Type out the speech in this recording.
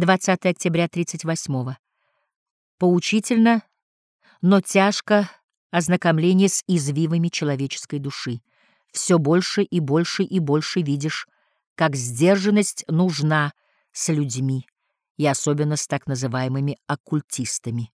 20 октября 38 -го. Поучительно, но тяжко ознакомление с извивами человеческой души. Все больше и больше и больше видишь, как сдержанность нужна с людьми, и особенно с так называемыми оккультистами.